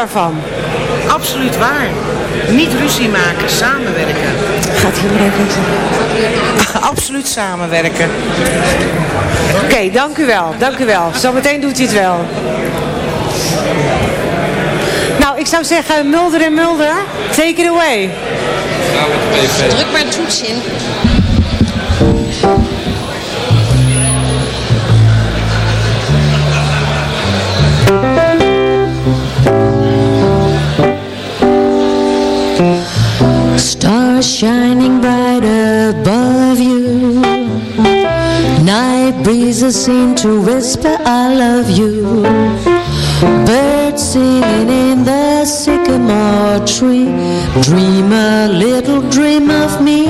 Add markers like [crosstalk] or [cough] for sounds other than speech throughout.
daarvan? Absoluut waar. Niet ruzie maken, samenwerken. Gaat hier maar even Absoluut samenwerken. Oké, dank u wel. Dank u wel. Zometeen doet hij het wel. Nou, ik zou zeggen, Mulder en Mulder, take it away. Druk maar een toets in. Shining bright above you. Night breezes seem to whisper I love you. Birds singing in the sycamore tree. Dream a little dream of me.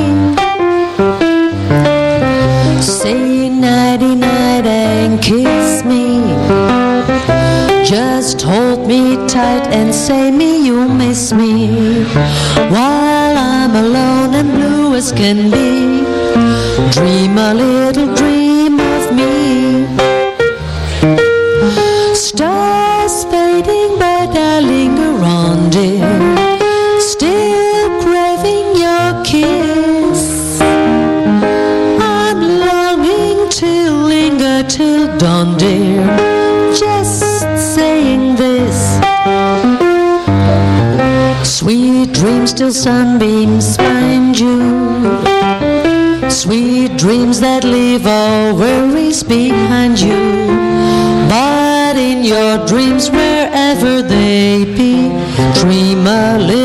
Say nighty night and kiss me. Just hold me tight and say me you miss me. While I'm alone and blue as can be. Dream a little dream dreams till sunbeams find you. Sweet dreams that leave all worries behind you. But in your dreams wherever they be Dream a little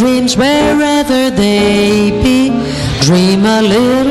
dreams wherever they be. Dream a little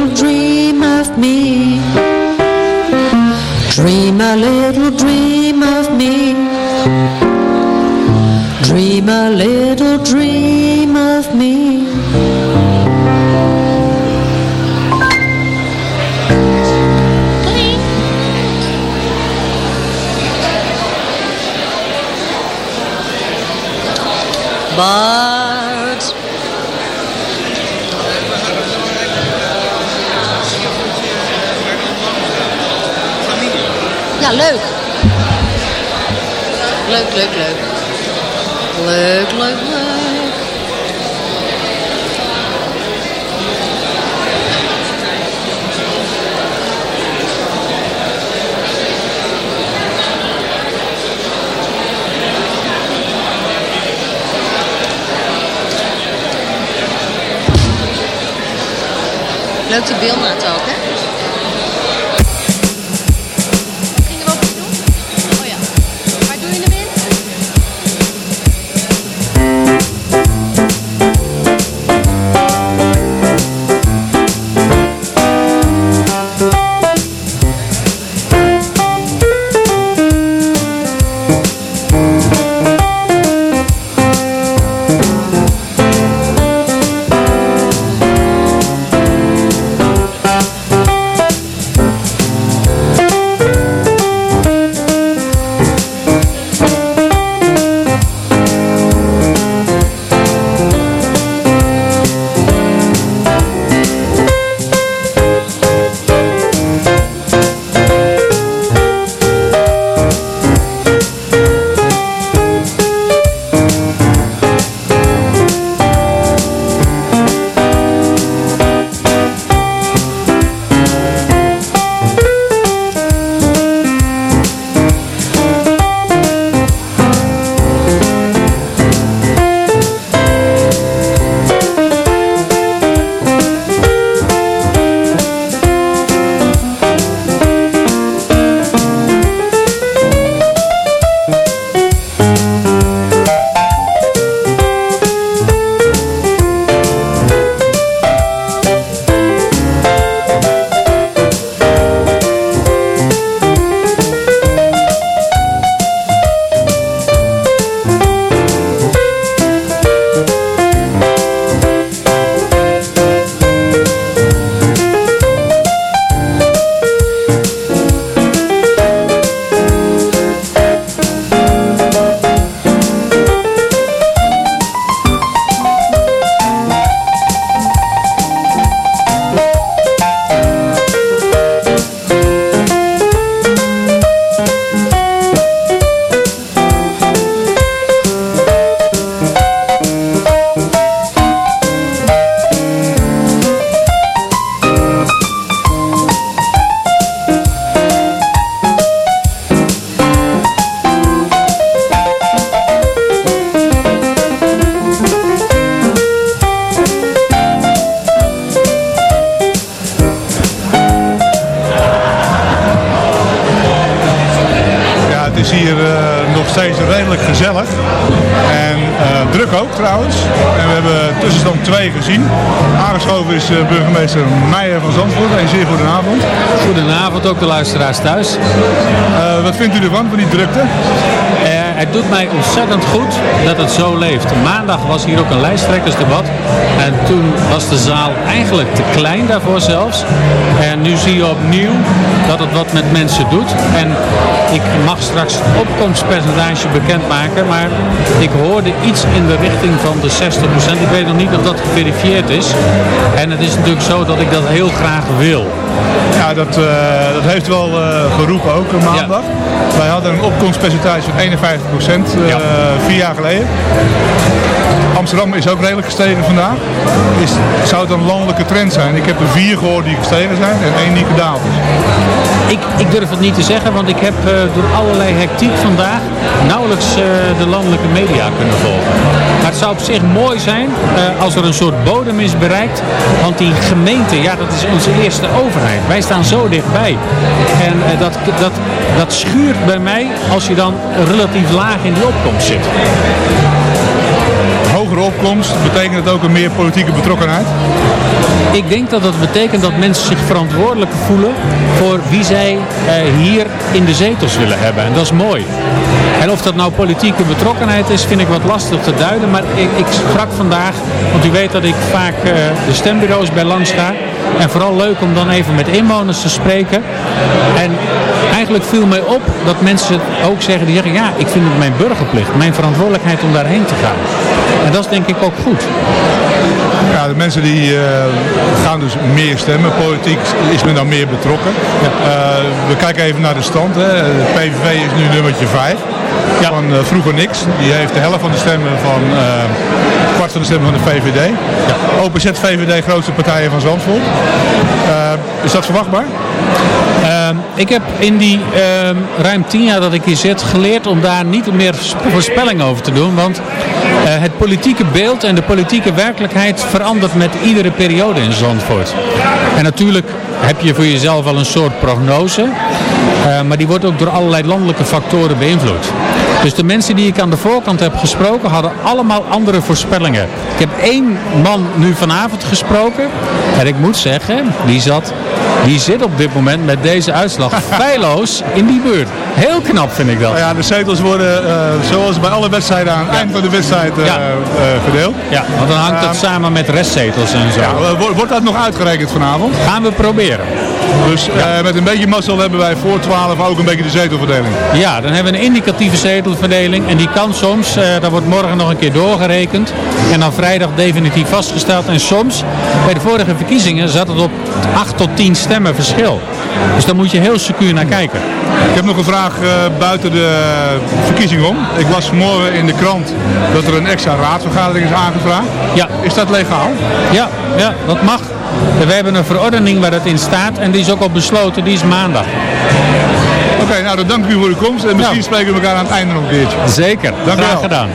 2 gezien. Aangeschoven is eh, burgemeester Meijer van Zandvoort. Een zeer goedenavond. Goedenavond ook de luisteraars thuis. Eh, wat vindt u ervan, van die drukte? Het doet mij ontzettend goed dat het zo leeft. Maandag was hier ook een lijsttrekkersdebat. En toen was de zaal eigenlijk te klein daarvoor zelfs. En nu zie je opnieuw dat het wat met mensen doet. En ik mag straks het opkomstpercentage bekendmaken. Maar ik hoorde iets in de richting van de 60%. Ik weet nog niet of dat geverifieerd is. En het is natuurlijk zo dat ik dat heel graag wil. Ja, dat, eh, dat heeft wel eh, geroepen ook eh, maandag. Wij hadden een opkomstpercentage van 51% eh, Ja. vier jaar geleden. Amsterdam is ook redelijk gestegen vandaag. Is, zou het een landelijke trend zijn? Ik heb er vier gehoord die gestegen zijn en één die gedaald is. Ik, ik durf het niet te zeggen, want ik heb eh, door allerlei hectiek vandaag nauwelijks eh, de landelijke media kunnen volgen. Maar het zou op zich mooi zijn als er een soort bodem is bereikt. Want die gemeente, ja, dat is onze eerste overheid. Wij staan zo dichtbij. En dat, dat, dat schuurt bij mij als je dan relatief laag in die opkomst zit. Hogere opkomst, betekent het ook een meer politieke betrokkenheid? Ik denk dat dat betekent dat mensen zich verantwoordelijk voelen voor wie zij eh, hier in de zetels willen hebben. En dat is mooi. En of dat nou politieke betrokkenheid is, vind ik wat lastig te duiden. Maar ik, ik sprak vandaag, want u weet dat ik vaak eh, de stembureaus bij ga. En vooral leuk om dan even met inwoners te spreken. En eigenlijk viel mij op dat mensen ook zeggen, die zeggen ja, ik vind het mijn burgerplicht, mijn verantwoordelijkheid om daarheen te gaan. En dat is denk ik ook goed. Ja, de mensen die eh, gaan dus meer stemmen. Politiek is men dan meer betrokken. Eh, we kijken even naar de stand. Hè. De PVV is nu nummertje 5. Van eh, vroeger niks. Die heeft de helft van de stemmen van kwart van de stemmen van de VVD. OPZ VVD grootste partijen van Zandvoort. Is dat verwachtbaar? Eh, Ehm, ik heb in die ehm, ruim tien jaar dat ik hier zit geleerd om daar niet meer voorspelling over te doen. Want eh, het politieke beeld en de politieke werkelijkheid verandert met iedere periode in Zandvoort. En natuurlijk heb je voor jezelf al een soort prognose. eh, maar die wordt ook door allerlei landelijke factoren beïnvloed. Dus de mensen die ik aan de voorkant heb gesproken hadden allemaal andere voorspellingen. Ik heb één man nu vanavond gesproken. En ik moet zeggen, die, zat, die zit op dit moment met deze uitslag [laughs] feilloos in die buurt. Heel knap vind ik dat. Ja, de zetels worden eh, zoals bij alle wedstrijden aan het eind van de wedstrijd eh, Ja. eh, verdeeld. Ja, want dan hangt het Ehm, samen met restzetels en zo. Ja, wo- wordt dat nog uitgerekend vanavond? Gaan we proberen. Dus met een beetje mazzel hebben wij voor 12 ook een beetje de zetelverdeling. Ja, dan hebben we een indicatieve zetelverdeling. En die kan soms, dat wordt morgen nog een keer doorgerekend. En dan vrijdag definitief vastgesteld. En soms, bij de vorige verkiezingen, zat het op 8 tot 10 stemmen verschil. Dus daar moet je heel secuur naar kijken. Ik heb nog een vraag eh, buiten de verkiezing om. Ik las vanmorgen in de krant dat er een extra raadsvergadering is aangevraagd. Ja. Is dat legaal? Ja, ja, dat mag. We hebben een verordening waar dat in staat. En die is ook al besloten, die is maandag. Oké, nou dan dank ik u voor uw komst. En misschien Ja. spreken we elkaar aan het einde nog een keertje. Zeker, Dank u graag wel. gedaan.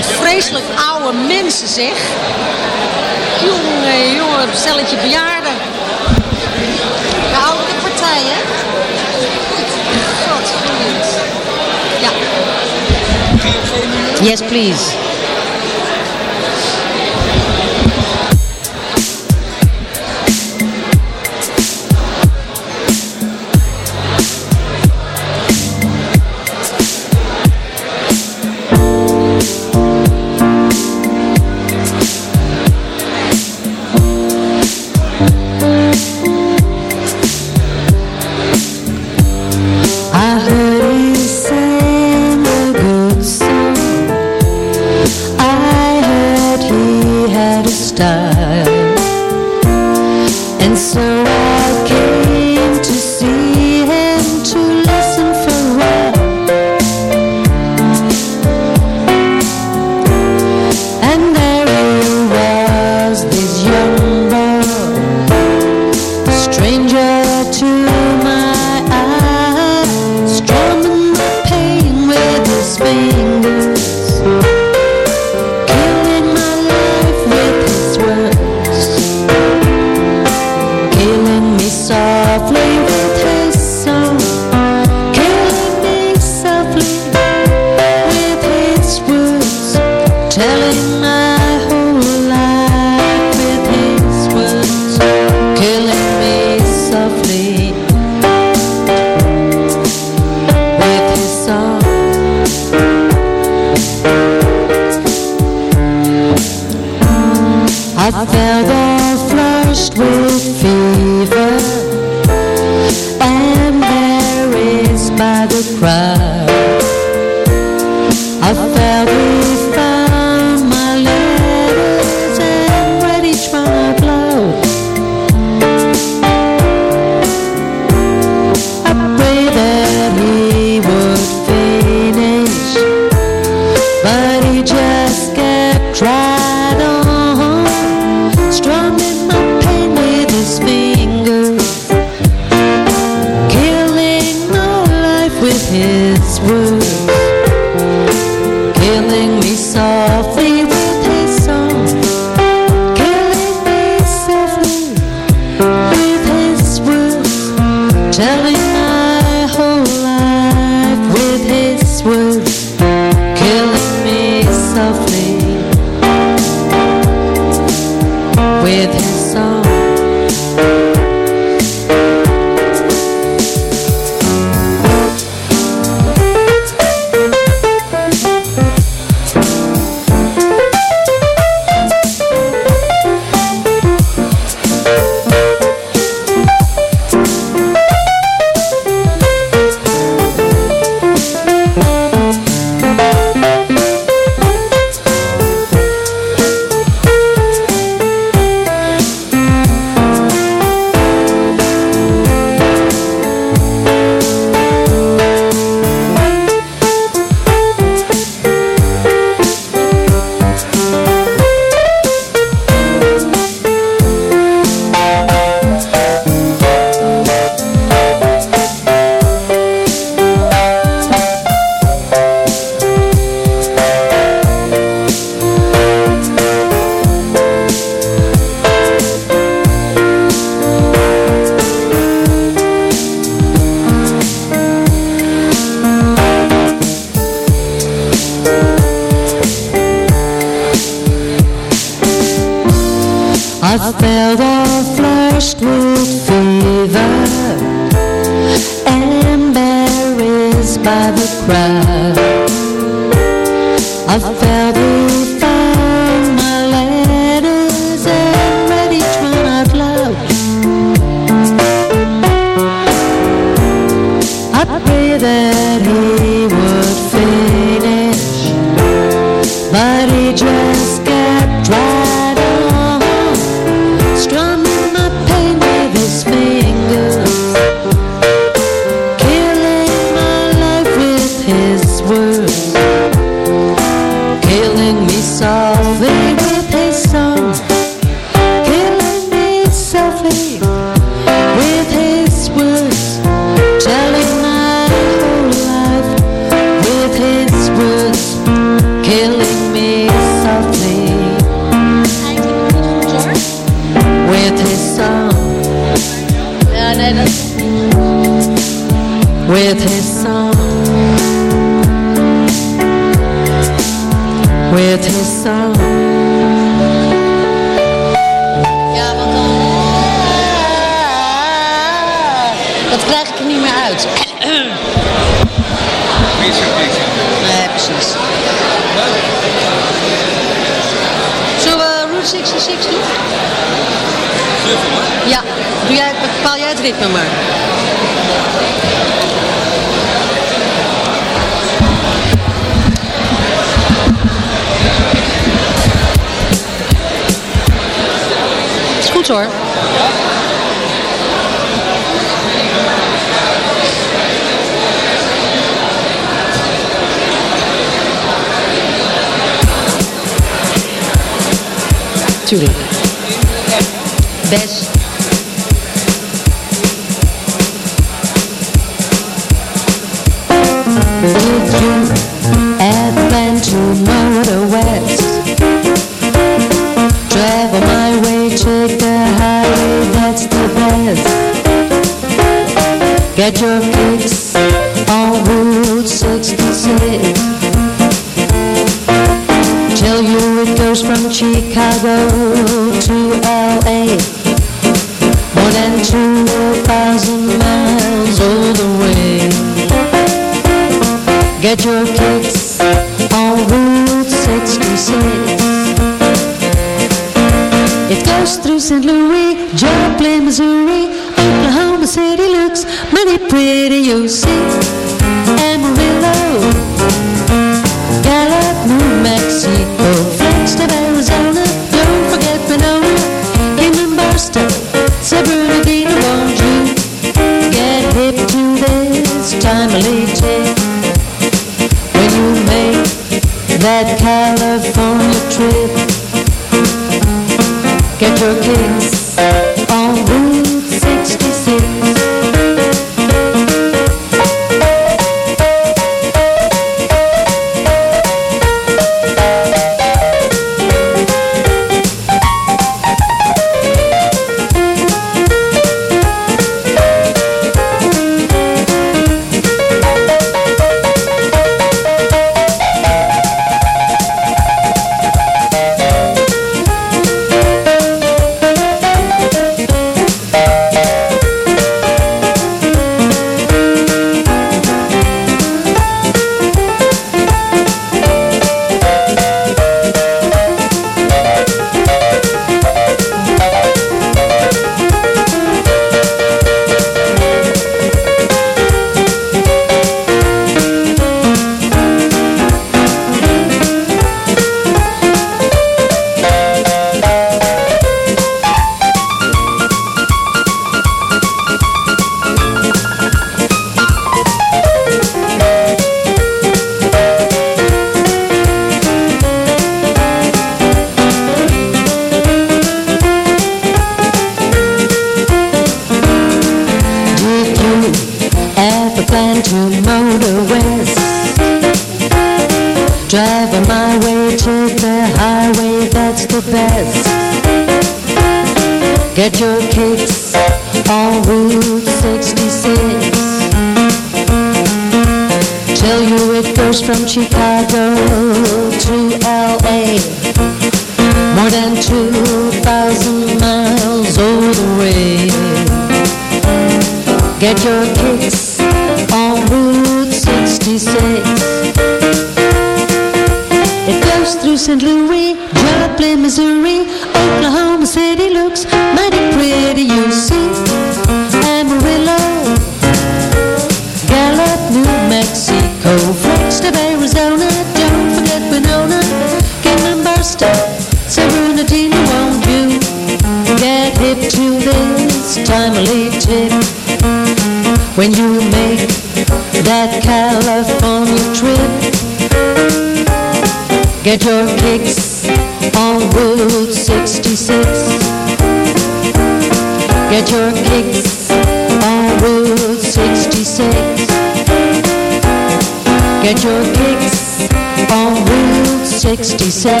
67.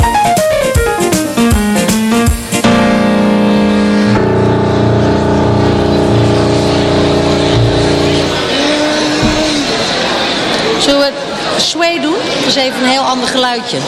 Zullen sway doen? Dat is even een heel ander geluidje.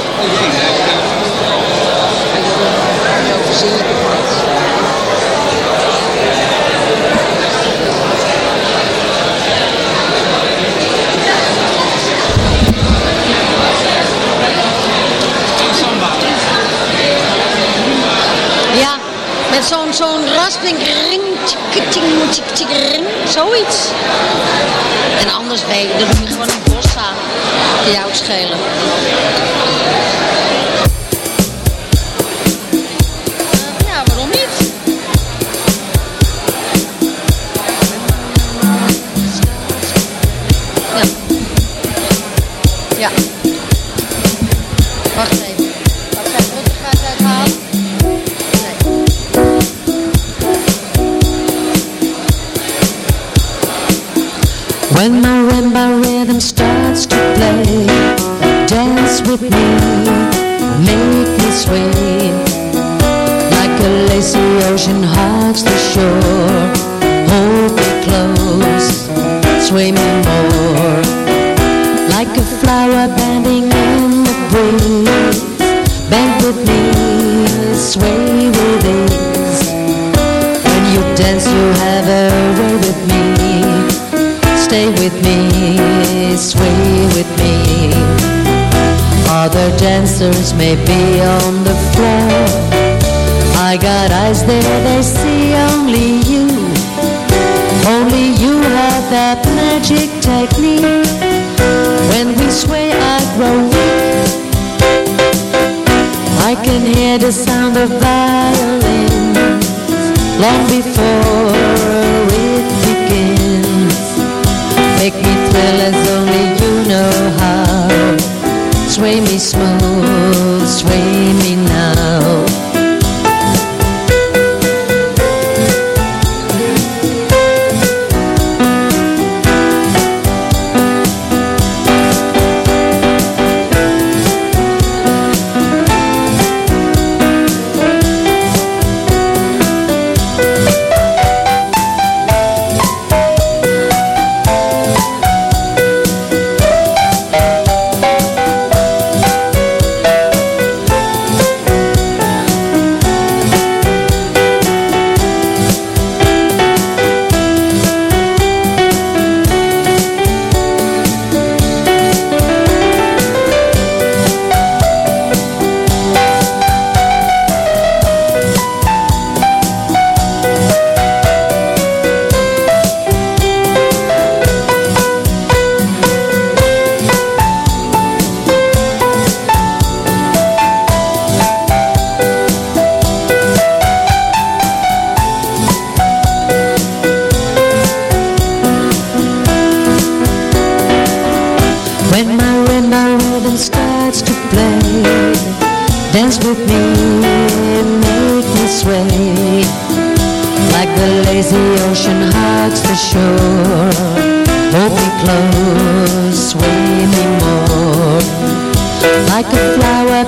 zo'n zo'n rasping, ring, tik ting tik tik ring, zoiets. En anders, nee, dan doe je gewoon een bossa. Jouw jou schelen. Dance with me, make me sway. Like a lazy ocean hugs the shore. Hold me close, sway me more. Like a flower bending in the breeze. Bend with me, sway with ease. When you dance you have a way with me. Stay with me, sway Other dancers may be on the floor. I got eyes there, they see only you. Only you have that magic technique. When we sway I grow weak. I can hear the sound of violins Long before it begins. Make me thrill as only you Sway me smooth, sway me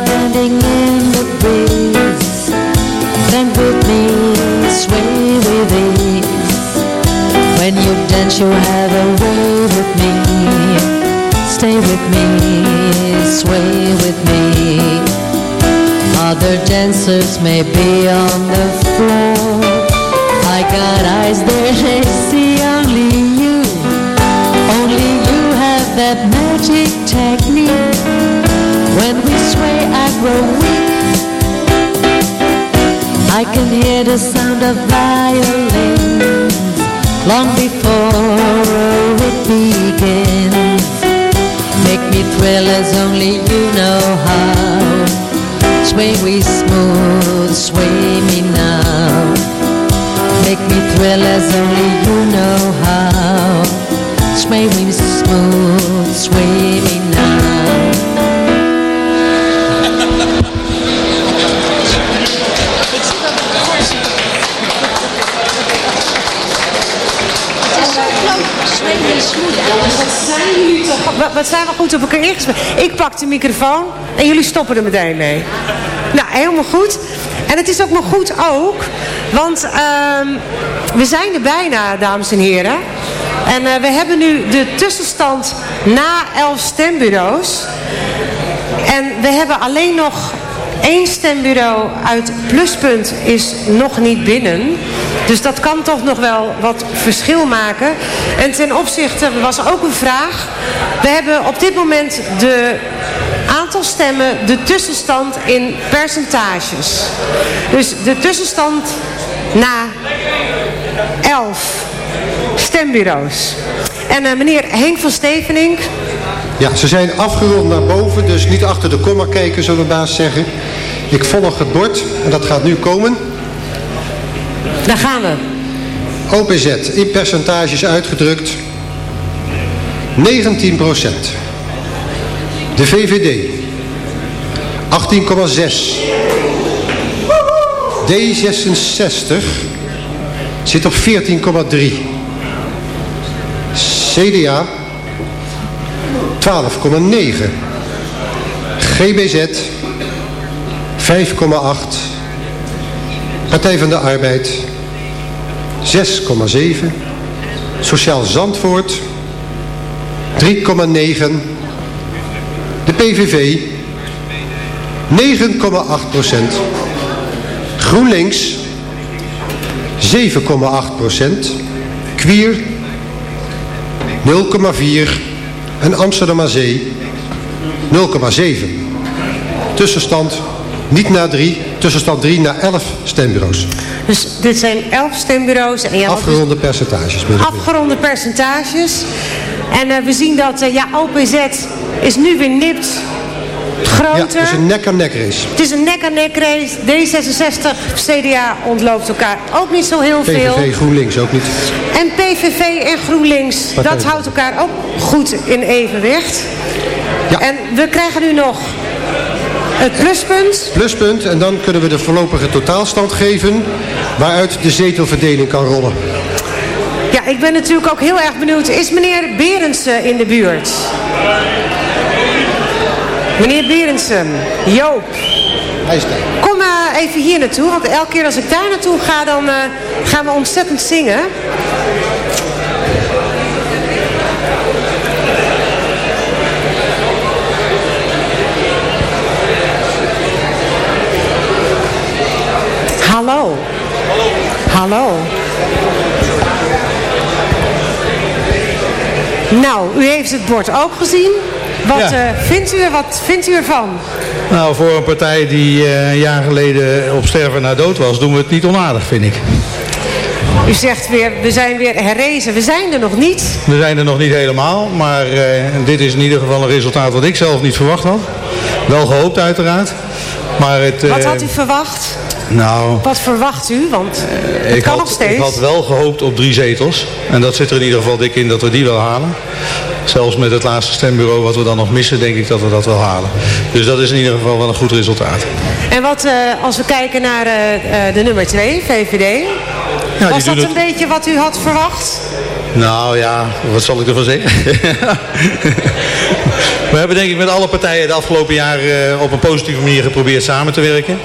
bending in the breeze. Bend with me, sway with ease. When you dance you have a way with me. Stay with me, sway with me. Other dancers may be on the floor. I got eyes there, they see only you. Only you have that magic technique When we sway I grow weak I can hear the sound of violins Long before it begins. Make me thrill as only you know how. Sway me smooth, sway me now. Make me thrill as only you know how. Sway me smooth, sway me now wat, wat zijn we goed op elkaar ingespeeld. Ik pak de microfoon en jullie stoppen er meteen mee. Nou, helemaal goed. En het is ook nog goed ook, want ehm, we zijn er bijna, dames en heren. En eh, we hebben nu de tussenstand na elf stembureaus. En we hebben alleen nog één stembureau uit Pluspunt is nog niet binnen. Dus dat kan toch nog wel wat verschil maken. En ten opzichte was ook een vraag. We hebben op dit moment de aantal stemmen, de tussenstand in percentages. Dus de tussenstand na 11 stembureaus. En eh, meneer Henk van Stevenink, Ja, ze zijn afgerond naar boven, dus niet achter de komma kijken, zullen we baas zeggen. Ik volg het bord en dat gaat nu komen. Daar gaan we. OPZ, in percentages uitgedrukt, 19% De VVD, 18,6. D66 zit op 14,3. CDA 12,9. GBZ 5,8. Partij van de Arbeid 6,7. Sociaal Zandvoort 3,9. De PVV 9,8 procent. GroenLinks 7,8 procent. Queer 0,4 en Amsterdam Zee 0,7. Tussenstand niet naar 3, tussenstand 3 naar 11 stembureaus. Dus dit zijn 11 stembureaus. En ja, Afgeronde dus percentages. Afgeronde percentages. En uh, we zien dat uh, ja, OPZ is nu weer nipt groter. Ja, het is een nek-aan-nek race. Het is een nek-aan-nek race. D66, CDA ontloopt elkaar ook niet zo heel PVV, veel. PVV, GroenLinks ook niet. En PVV en GroenLinks, Partij. dat houdt elkaar ook goed in evenwicht. Ja. En we krijgen nu nog het pluspunt. Pluspunt. En dan kunnen we de voorlopige totaalstand geven. Waaruit de zetelverdeling kan rollen. Ja, ik ben natuurlijk ook heel erg benieuwd. Is meneer Berendsen in de buurt? Meneer Berendsen. Joop. Hij is daar. Kom uh, even hier naartoe. Want elke keer als ik daar naartoe ga, dan uh, gaan we ontzettend zingen. Hallo. Hallo. Nou, u heeft het bord ook gezien. Wat, ja. uh, vindt, u wat vindt u ervan? Nou, voor een partij die uh, een jaar geleden op sterven na dood was, doen we het niet onaardig, vind ik. U zegt weer, we zijn weer herrezen. We zijn er nog niet. We zijn er nog niet helemaal, maar uh, dit is in ieder geval een resultaat wat ik zelf niet verwacht had. Wel gehoopt uiteraard. Maar het, wat had u verwacht? Nou, Wat verwacht u? Want het ik kan had, nog steeds. Ik had wel gehoopt op drie zetels. En dat zit er in ieder geval dik in dat we die wel halen. Zelfs met het laatste stembureau wat we dan nog missen, denk ik dat we dat wel halen. Dus dat is in ieder geval wel een goed resultaat. En wat uh, als we kijken naar uh, uh, de nummer 2, VVD. Ja, was dat een het... beetje wat u had verwacht? Nou ja, wat zal ik ervan zeggen? [laughs] We hebben denk ik met alle partijen de afgelopen jaar uh, op een positieve manier geprobeerd samen te werken.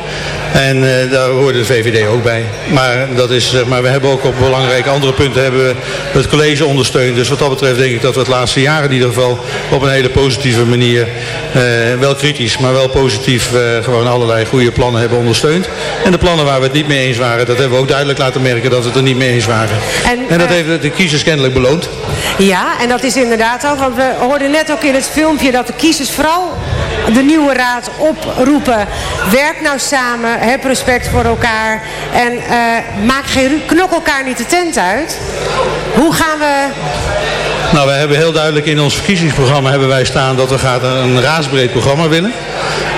En uh, daar hoorde de VVD ook bij. Maar, dat is, zeg maar we hebben ook op belangrijke andere punten hebben we het college ondersteund. Dus wat dat betreft denk ik dat we het laatste jaar in ieder geval op een hele positieve manier, uh, wel kritisch, maar wel positief, gewoon allerlei goede plannen hebben ondersteund. En de plannen waar we het niet mee eens waren, dat hebben we ook duidelijk laten merken dat we het er niet mee eens waren. En, en dat heeft de kiezers kennelijk beloond. Ja, en dat is inderdaad ook, want we hoorden net ook in het filmpje dat de kiezers vooral de nieuwe raad oproepen. Werk nou samen, heb respect voor elkaar en uh, maak geen, knok elkaar niet de tent uit. Hoe gaan we... Nou, we hebben heel duidelijk in ons verkiezingsprogramma hebben wij staan dat we graag een raadsbreed programma willen.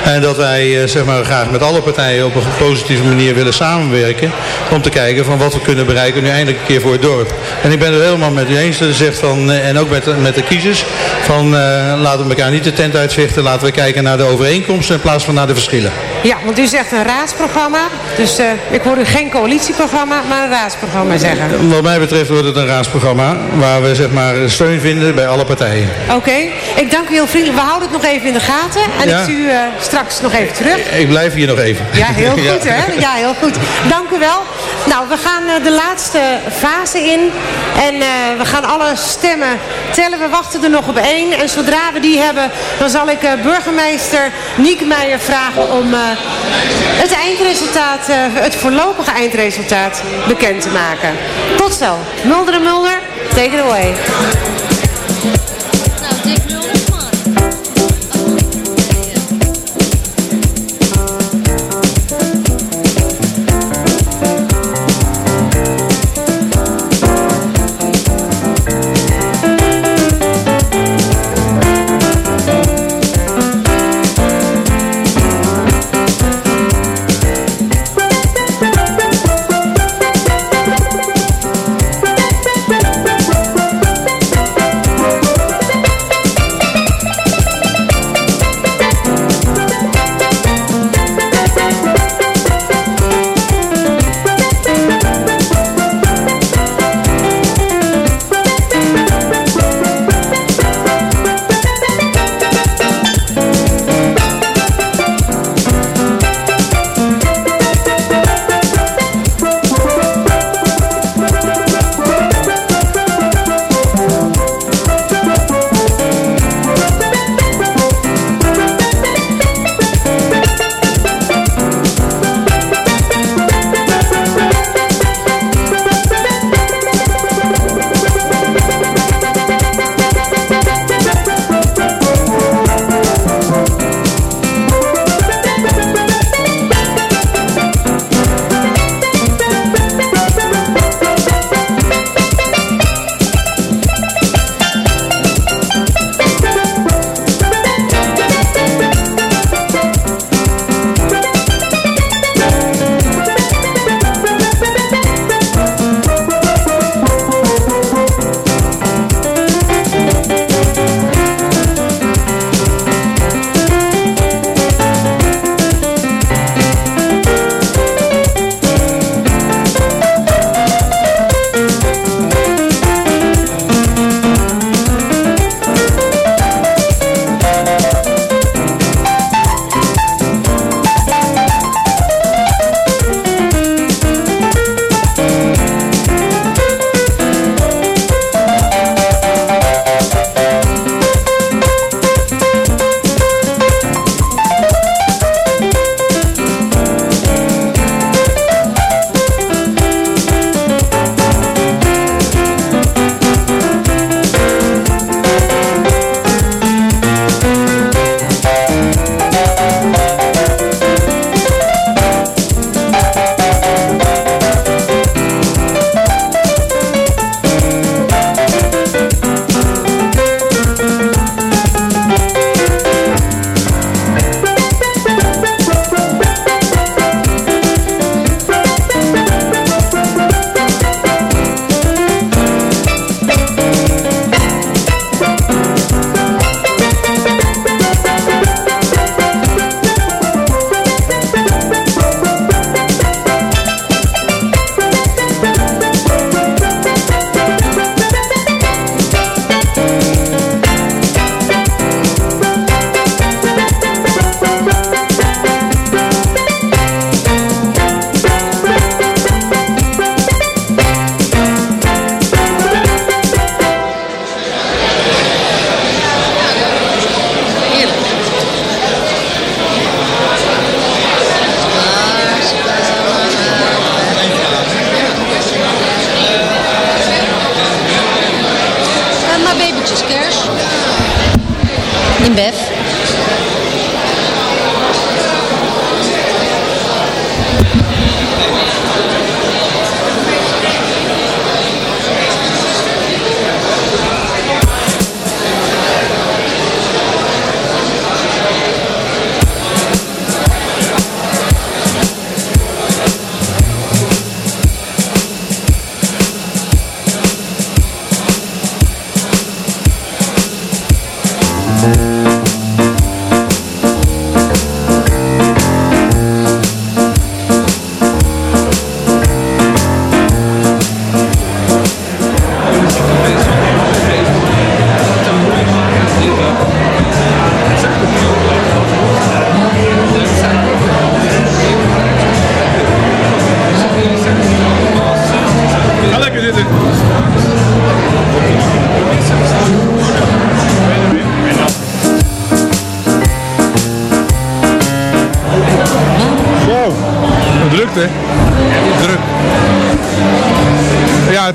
En dat wij zeg maar, graag met alle partijen op een positieve manier willen samenwerken. Om te kijken van wat we kunnen bereiken nu eindelijk een keer voor het dorp. En ik ben het helemaal met u eens. Dat zegt van, en ook met, met de kiezers. Van uh, laten we elkaar niet de tent uitvechten. Laten we kijken naar de overeenkomsten in plaats van naar de verschillen. Ja, want u zegt een raadsprogramma. Dus uh, ik hoor u geen coalitieprogramma, maar een raadsprogramma zeggen. Wat mij betreft wordt het een raadsprogramma. Waar we zeg maar steun vinden bij alle partijen. Oké. Okay. Ik dank u heel vriendelijk. We houden het nog even in de gaten. En ja. ik zie u uh, straks nog even terug. Ik blijf hier nog even. Ja, heel [laughs] goed hè. Ja, heel goed. Dank u wel. Nou, we gaan uh, de laatste fase in. En we gaan alle stemmen tellen. We wachten er nog op één. En zodra we die hebben, dan zal ik burgemeester Niek Meijer vragen om het eindresultaat, het voorlopige eindresultaat bekend te maken. Tot zo. Mulder en Mulder, take it away.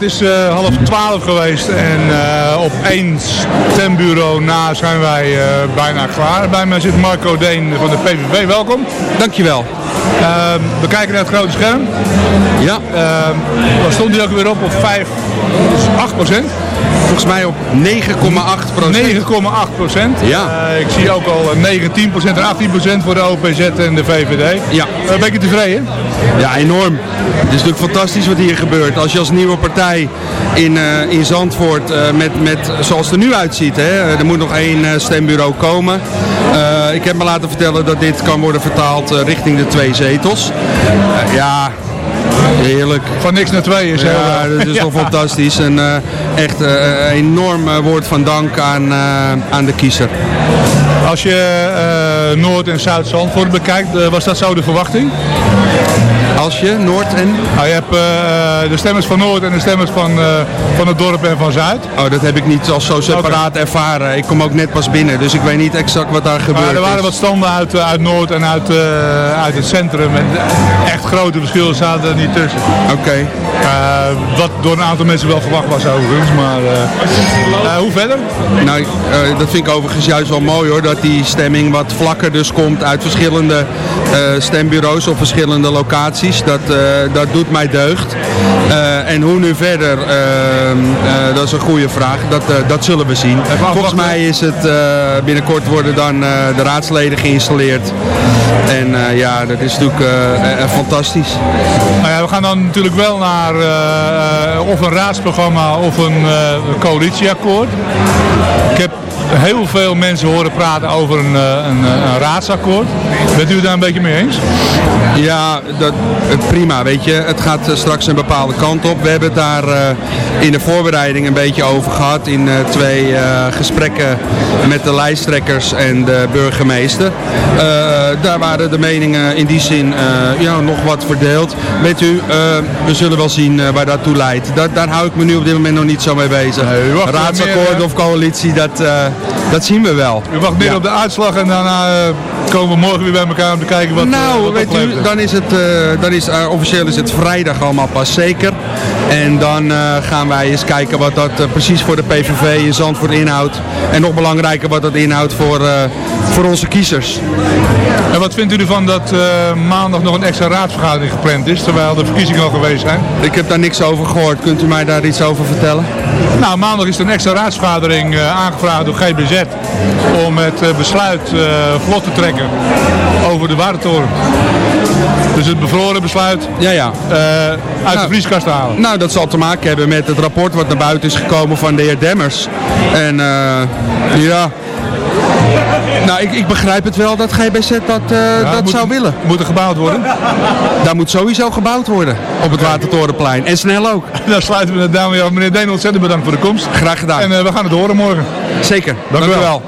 Is eh, half twaalf geweest en eh, op één stembureau na zijn wij eh, bijna klaar. Bij mij zit Marco Deen van de PVV. Welkom. Dankjewel. Ehm, we kijken naar het grote scherm. Ja, Ehm waar stond hij ook weer op? Op 5, dus 8 procent. Volgens mij op 9,8 procent. 9,8 procent. Ja. ik zie ook al eh, 19 procent en 18 procent voor de OPZ en de VVD. Ja. Eh, ben je tevreden? Ja, enorm. Het is natuurlijk fantastisch wat hier gebeurt. Als je als nieuwe partij in, eh, in Zandvoort eh, met, met, zoals het er nu uitziet, hè, er moet nog één eh, stembureau komen. Eh, ik heb me laten vertellen dat dit kan worden vertaald eh, richting de twee zetels. Eh, ja, heerlijk. Van niks naar twee is heel Ja, dat is [laughs] Ja. toch fantastisch. En eh, echt eh, een enorm eh, woord van dank aan, aan de kiezer. Als je Noord- en Zuid-Zandvoort bekijkt, was dat zo de verwachting? Als je Noord en... Nou, je hebt eh, de stemmers van Noord en de stemmers van, eh, van het dorp en van Zuid. Oh, dat heb ik niet als zo separaat ervaren. Ik kom ook net pas binnen, dus ik weet niet exact wat daar gebeurt. Maar er waren is. wat standen uit, eh, uit Noord en uit, uit het centrum. En echt grote verschillen zaten er niet tussen. Oké. Wat door een aantal mensen wel verwacht was overigens. Maar hoe verder? Nou, dat vind ik overigens juist wel mooi hoor, dat die stemming wat vlakker dus komt uit verschillende stembureaus op verschillende locaties. Dat, eh, dat doet mij deugd. Eh, en hoe nu verder, eh, eh, dat is een goede vraag. Dat, dat zullen we zien. Volgens mij is het binnenkort worden dan de raadsleden geïnstalleerd. En ja, dat is natuurlijk fantastisch. Nou ja, we gaan dan natuurlijk wel naar of een raadsprogramma of een coalitieakkoord. Ik heb heel veel mensen horen praten over een, eh, een, eh, een raadsakkoord. Bent u het daar een beetje mee eens? Ja, dat, het prima, weet je. Het gaat eh, straks een bepaalde kant op. We hebben het daar eh, in de voorbereiding een beetje over gehad in eh, twee eh, gesprekken met de lijsttrekkers en de burgemeester. Eh, daar waren de meningen in die zin eh, ja, nog wat verdeeld. Weet u, eh, we zullen wel zien eh, waar dat toe leidt. Dat, daar hou ik me nu op dit moment nog niet zo mee bezig. Nee, Raadsakkoord meer, of coalitie, dat, eh, dat zien we wel. U wacht meer Ja. op de uitslag en daarna eh, komen we morgen weer bij elkaar om te kijken wat, nou, wat weet u, dan is het, eh, dan is, officieel is het vrijdag allemaal pas zeker. En dan eh, gaan wij eens kijken wat dat eh, precies voor de PVV in Zandvoort inhoudt. En nog belangrijker wat dat inhoudt voor, eh, voor onze kiezers. En wat vindt u ervan dat maandag nog een extra raadsvergadering gepland is, terwijl de verkiezingen al geweest zijn? Ik heb daar niks over gehoord. Kunt u mij daar iets over vertellen? Nou, maandag is er een extra raadsvergadering aangevraagd door GBZ om het besluit vlot te trekken over de watertoren. Dus het bevroren besluit Ja, ja. eh, uit de Nou, vrieskast te halen. Nou, dat zal te maken hebben met het rapport wat naar buiten is gekomen van de heer Demmers. En eh, ja... Nou, ik, ik begrijp het wel dat GBZ dat, eh, Ja, dat moet- zou willen. Moet er gebouwd worden? Daar moet sowieso gebouwd worden op het Watertorenplein. En snel ook. [laughs] Dan sluiten we het daarmee af. Meneer Deen, ontzettend bedankt voor de komst. Graag gedaan. En we gaan het horen morgen. Zeker. Dank, u wel.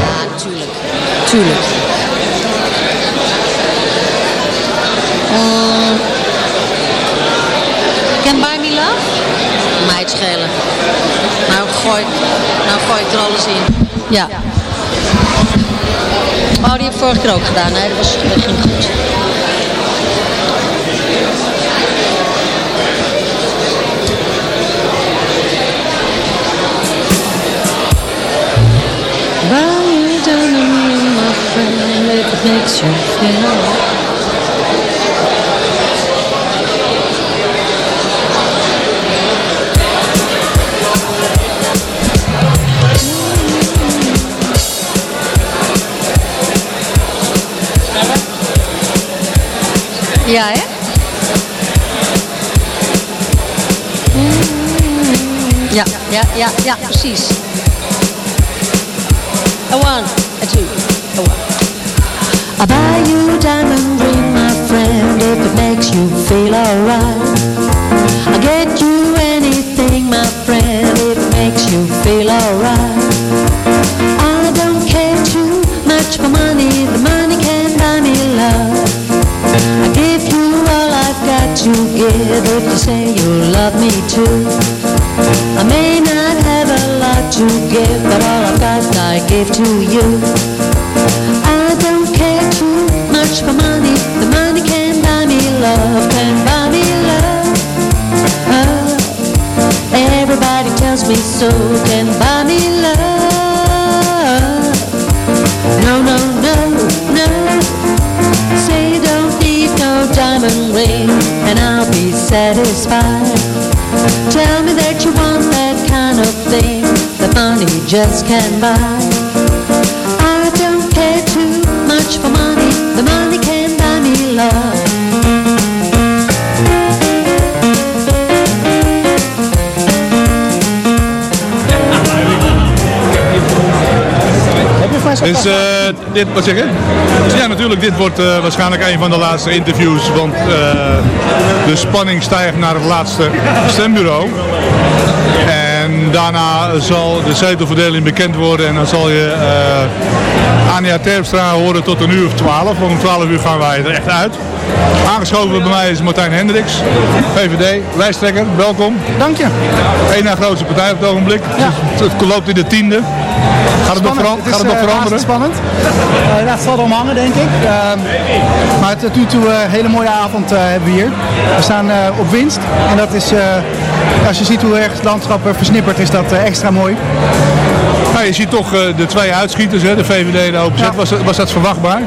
Ja, natuurlijk. Tuurlijk. Ja. ja. Die heeft vorige keer ook gedaan. hè? dat, was, echt ging goed. Well, you don't know me, my friend. It makes you. Ja, hè? Eh? Ja, mm. ja, ja, ja, precies. A one, a two, a one. I buy you a diamond ring, my friend, if it makes you feel alright. I'll get you anything, my friend, if it makes you feel alright. I don't care too much for money To give if you say you love me too. I may not have a lot to give, but all I've got I give to you. I don't care too much for money, the money can buy me love, can buy me love. Oh, everybody tells me so, can buy me love. Diamond ring and I'll be satisfied. Tell me that you want that kind of thing that money just can't buy. Dus eh, dit, wat zeg je? Ja, natuurlijk, dit wordt eh, waarschijnlijk een van de laatste interviews, want eh, de spanning stijgt naar het laatste stembureau. En daarna zal de zetelverdeling bekend worden en dan zal je Anja Terpstra horen tot een uur of twaalf. Om twaalf uur gaan wij er echt uit. Aangeschoven bij mij is Martijn Hendricks, VVD, lijsttrekker, welkom. Dank je. Eén na grootste partij op het ogenblik. Ja. Het, het loopt in de tiende. Gaat het nog, Het is, gaat het nog eh, veranderen? spannend. Ja, het zal erom hangen, denk ik. Ehm, maar tot nu toe een hele mooie avond eh, hebben we hier. We staan eh, op winst. En dat is, eh, als je ziet hoe erg het landschap eh, versnippert, is dat eh, extra mooi. Nou, je ziet toch eh, de twee uitschieters, hè, de VVD en de OPZ. Ja. Was, dat- was dat verwachtbaar?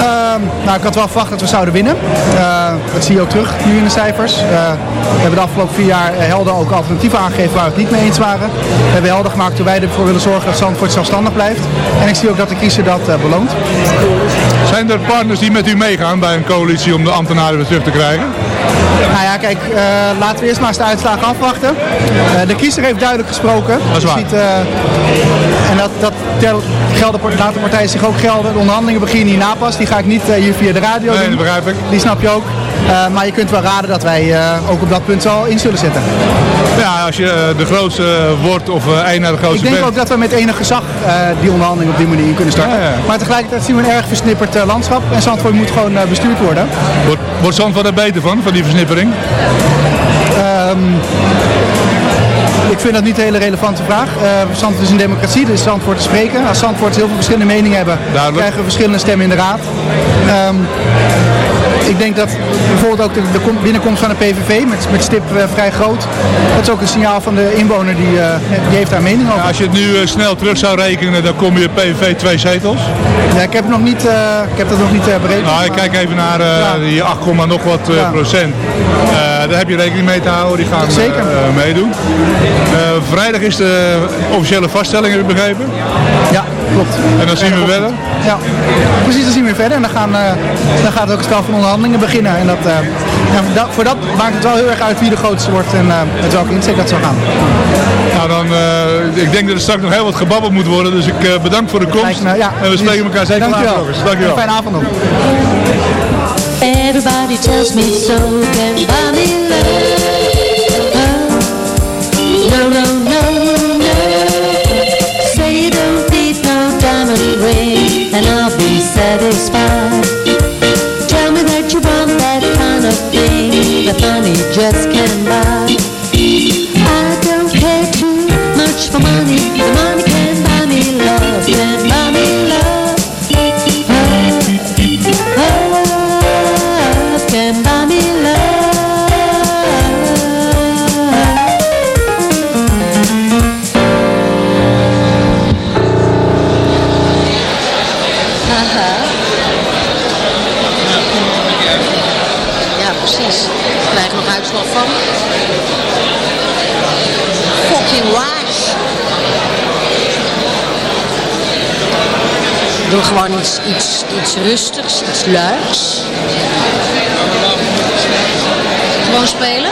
Ehm, nou, ik had wel verwacht dat we zouden winnen. Eh, dat zie je ook terug nu in de cijfers. Eh, we hebben de afgelopen vier jaar eh, Helden ook alternatieven aangegeven waar we het niet mee eens waren. We hebben Helden gemaakt toen wij ervoor willen zorgen dat Zandvoort zelfstandig blijft. En ik zie ook dat de kiezer dat eh, beloont. Zijn er partners die met u meegaan bij een coalitie om de ambtenaren weer terug te krijgen? Nou ja, kijk, eh, laten we eerst maar eens de uitslagen afwachten. Eh, de kiezer heeft duidelijk gesproken. Dat is waar. ziet, eh, en dat, dat tel- gelden, laat de partijen zich ook gelden. De onderhandelingen beginnen hier na pas. Die ga ik niet hier via de radio Nee, doen. dat begrijp ik. Die snap je ook. Eh, maar je kunt wel raden dat wij eh, ook op dat punt zal in zullen zetten. Ja, als je eh, de grootste wordt of één naar de Ik grootste denk bent. ook dat we met enig gezag die onderhandeling op die manier in kunnen starten. Ja, ja. Maar tegelijkertijd zien we een erg versnipperd landschap. En Zandvoort moet gewoon bestuurd worden. Wordt, wordt Zandvoort er beter van, van die versnippering? Ik vind dat niet een hele relevante vraag. Zandvoort is een democratie, is Zandvoort te spreken. Als Zandvoort heel veel verschillende meningen hebben, Duidelijk. krijgen we verschillende stemmen in de raad. Ehm, ik denk dat bijvoorbeeld ook de, de kom- binnenkomst van de PVV met, met stip eh, vrij groot. Dat is ook een signaal van de inwoner die, eh, die heeft daar mening over. Als je het nu eh, snel terug zou rekenen, dan kom je PVV twee zetels. Ja, ik heb, nog niet, ik heb dat nog niet berekend. Nou, ik maar- kijk even naar Ja. die 8, nog wat procent. Eh, daar heb je rekening mee te houden, die gaan eh, Zeker. eh, meedoen. Eh, vrijdag is de officiële vaststelling, heb ik begrepen. Ja, klopt. En dan zien we verder. Ja, precies, dan zien we verder. En dan, gaan, eh, dan gaat ook een spel van onderhandelingen beginnen. En dat, eh, ja, voor dat, voor dat maakt het wel heel erg uit wie de grootste wordt en eh, met welke insteek dat zal gaan. Nou, dan, eh, ik denk dat er straks nog heel wat gebabbeld moet worden, dus ik eh, bedank voor de komst. Lijkt ja. En we spreken elkaar zeker Dankjewel. later nog eens. Dankjewel. Fijne avond nog. Everybody tells me so, can buy me love. No, no, no, no. Say you don't need no diamond ring, and I'll be satisfied. Wise. Doe gewoon iets, iets, iets rustigs, iets luiks. Gewoon spelen.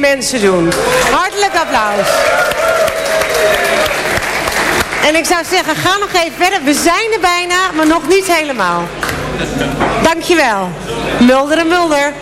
mensen doen. Hartelijk applaus. En ik zou zeggen, ga nog even verder. We zijn er bijna, maar nog niet helemaal. Dankjewel. Mulder en Mulder.